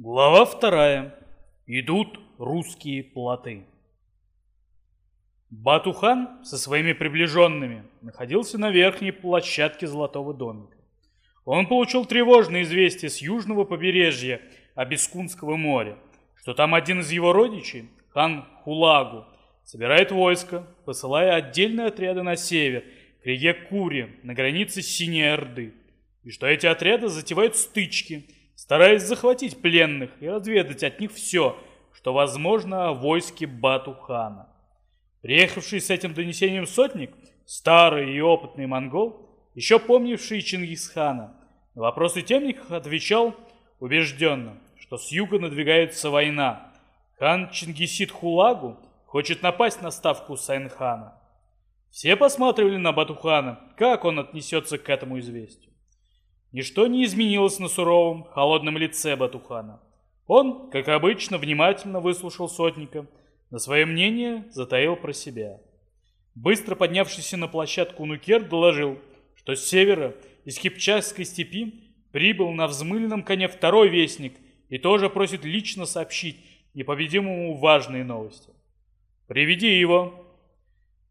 Глава вторая. Идут русские плоты. Батухан со своими приближенными находился на верхней площадке Золотого домика. Он получил тревожное известие с южного побережья Абискунского моря, что там один из его родичей, хан Хулагу, собирает войско, посылая отдельные отряды на север, к реке Куре, на границе Синей Орды, и что эти отряды затевают стычки – стараясь захватить пленных и разведать от них все, что возможно о войске Батухана. Приехавший с этим донесением сотник, старый и опытный монгол, еще помнивший Чингисхана, на вопросы темников отвечал убежденно, что с юга надвигается война. Хан Чингисид Хулагу хочет напасть на ставку Сайнхана. Все посматривали на Батухана, как он отнесется к этому известию. Ничто не изменилось на суровом, холодном лице Батухана. Он, как обычно, внимательно выслушал сотника, на свое мнение затаил про себя. Быстро поднявшийся на площадку Нукер доложил, что с севера, из Кипчакской степи, прибыл на взмыленном коне второй вестник и тоже просит лично сообщить непобедимому важные новости. «Приведи его!»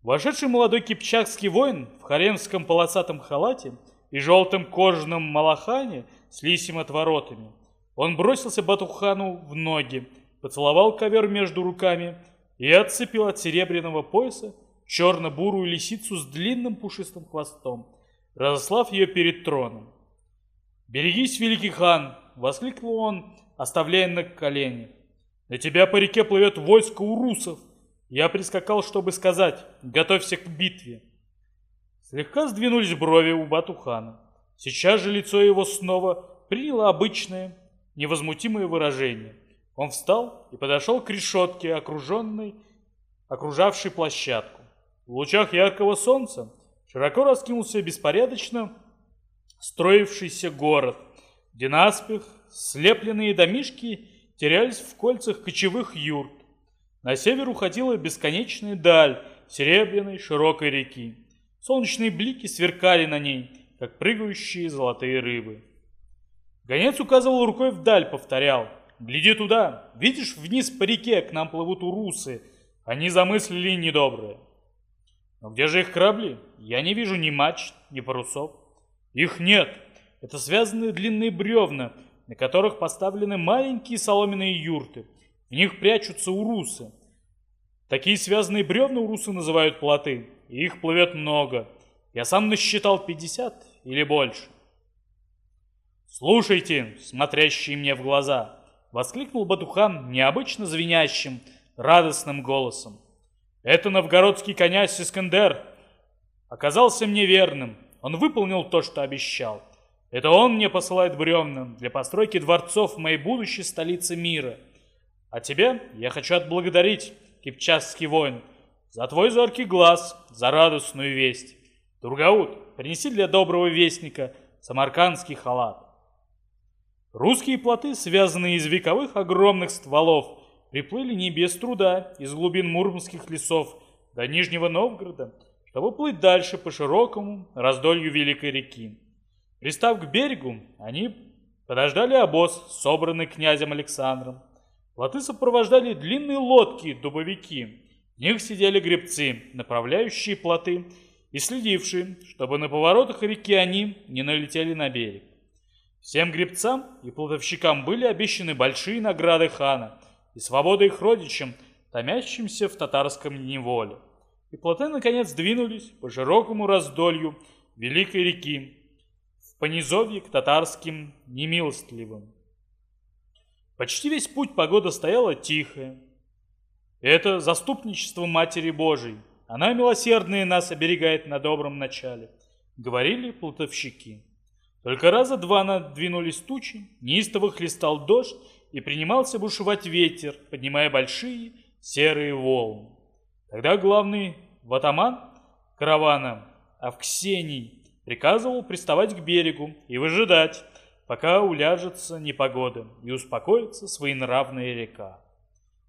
Вошедший молодой кипчакский воин в харемском полосатом халате – и желтым кожаном малахане с лисьим отворотами. Он бросился Батухану в ноги, поцеловал ковер между руками и отцепил от серебряного пояса черно-бурую лисицу с длинным пушистым хвостом, разослав ее перед троном. «Берегись, великий хан!» — воскликнул он, оставляя на колени. «На тебя по реке плывет войско урусов!» Я прискакал, чтобы сказать «Готовься к битве!» Слегка сдвинулись брови у Батухана. Сейчас же лицо его снова приняло обычное, невозмутимое выражение. Он встал и подошел к решетке, окруженной, окружавшей площадку. В лучах яркого солнца широко раскинулся беспорядочно строившийся город, где наспех слепленные домишки терялись в кольцах кочевых юрт. На север уходила бесконечная даль серебряной широкой реки. Солнечные блики сверкали на ней, как прыгающие золотые рыбы. Гонец указывал рукой вдаль, повторял. «Гляди туда! Видишь, вниз по реке к нам плывут урусы. Они замыслили недоброе». «Но где же их корабли? Я не вижу ни мачт, ни парусов». «Их нет. Это связанные длинные бревна, на которых поставлены маленькие соломенные юрты. В них прячутся урусы. Такие связанные бревна урусы называют плоты их плывет много. Я сам насчитал 50 или больше. «Слушайте, смотрящие мне в глаза!» — воскликнул Батухан необычно звенящим, радостным голосом. «Это новгородский князь Искандер оказался мне верным. Он выполнил то, что обещал. Это он мне посылает бревна для постройки дворцов в моей будущей столице мира. А тебе я хочу отблагодарить, кипчакский воин, за твой зоркий глаз, за радостную весть. Тургаут, принеси для доброго вестника самаркандский халат. Русские плоты, связанные из вековых огромных стволов, приплыли не без труда из глубин мурманских лесов до Нижнего Новгорода, чтобы плыть дальше по широкому раздолью Великой реки. Пристав к берегу, они подождали обоз, собранный князем Александром. Плоты сопровождали длинные лодки-дубовики, в них сидели гребцы, направляющие плоты и следившие, чтобы на поворотах реки они не налетели на берег. Всем гребцам и плотовщикам были обещаны большие награды хана и свобода их родичам, томящимся в татарском неволе. И плоты, наконец, двинулись по широкому раздолью Великой реки в понизовье к татарским немилостливым. Почти весь путь погода стояла тихая, это заступничество Матери Божией. Она милосердная нас оберегает на добром начале, говорили плутовщики. Только раза два надвинулись тучи, неистово хлестал дождь и принимался бушевать ветер, поднимая большие серые волны. Тогда главный ватаман каравана Авксений приказывал приставать к берегу и выжидать, пока уляжется непогода и успокоится своенравная река.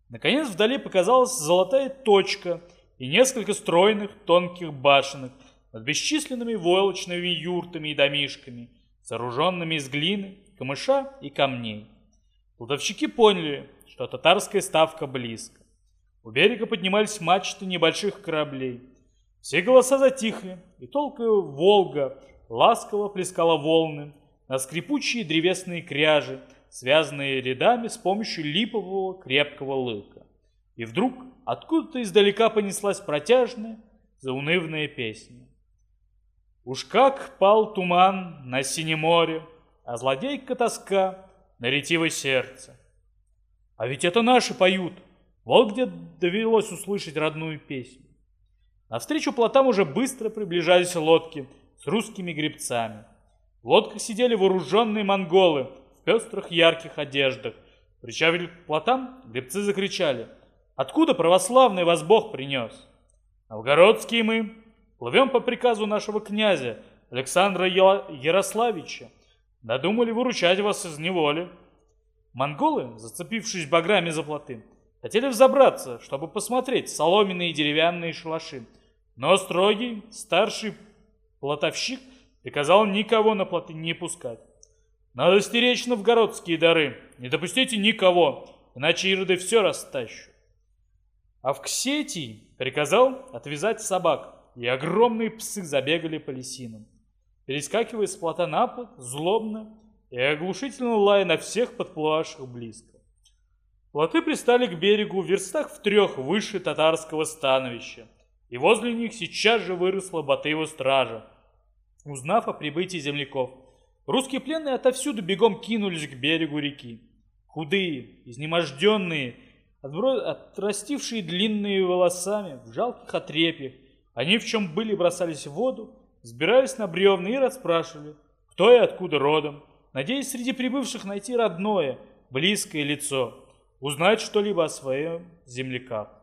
Наконец вдали показалась золотая точка и несколько стройных тонких башенок над бесчисленными войлочными юртами и домишками, сооруженными из глины, камыша и камней. Плотовщики поняли, что татарская ставка близко. У берега поднимались мачты небольших кораблей. Все голоса затихли, и только Волга ласково плескала волны на скрипучие древесные кряжи, связанные рядами с помощью липового крепкого лыка. И вдруг откуда-то издалека понеслась протяжная, заунывная песня. Уж как пал туман на синем море, а злодейка тоска на ретивое сердце. А ведь это наши поют. Вот где довелось услышать родную песню. Навстречу плотам уже быстро приближались лодки с русскими гребцами. В лодках сидели вооруженные монголы пестрых ярких одеждах. Причавили к плотам, гребцы закричали. «Откуда православный вас Бог принес?» «Новгородские мы, плывем по приказу нашего князя Александра Ярославича. Надумали выручать вас из неволи». Монголы, зацепившись баграми за плоты, хотели взобраться, чтобы посмотреть соломенные деревянные шалаши. Но строгий, старший плотовщик приказал никого на плоты не пускать. Надо стеречь новгородские дары, не допустите никого, иначе ироды все растащу. А в Ксетий приказал отвязать собак, и огромные псы забегали по лесинам. Перескакивая с плота на пол, злобно и оглушительно лая на всех подплывавших близко. Плоты пристали к берегу в верстах в трех выше татарского становища, и возле них сейчас же выросла Батыева стража. Узнав о прибытии земляков, русские пленные отовсюду бегом кинулись к берегу реки. Худые, изнеможденные, отрастившие длинные волосами, в жалких отрепьях, они в чем были бросались в воду, сбирались на бревна и расспрашивали, кто и откуда родом, надеясь среди прибывших найти родное, близкое лицо, узнать что-либо о своем земляках.